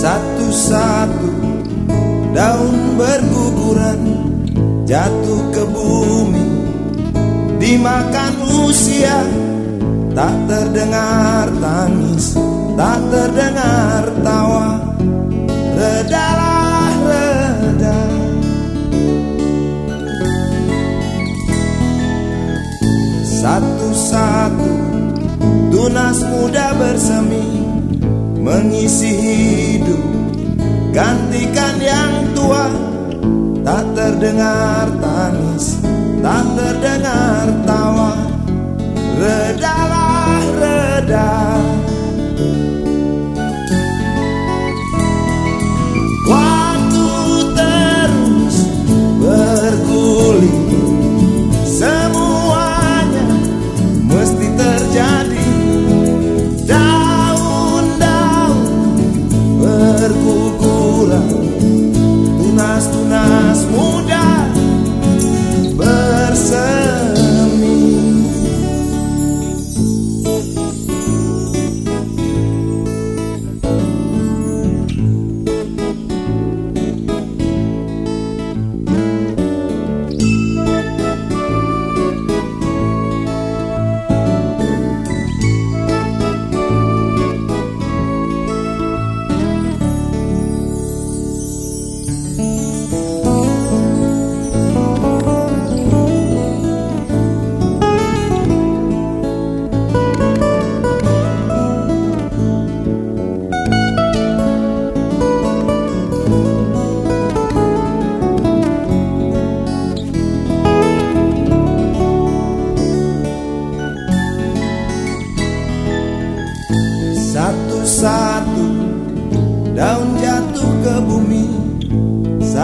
Satu-satu. Daun berguguran Jatuh ke bumi. Dimakan usia Tak terdengar tangis Tak terdengar tawa. Redalah reda Satu-satu Tunas muda bersemi. Mengisi hidup. Gantikan yang tua Tak terdengar tangis Tak terdengar tawa. Redalah reda berguguran Tunas-tunas muda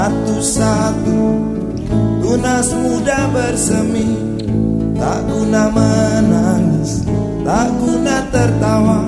Satu-satu. Tunas muda bersemi. Tak guna menangis, tak guna tertawa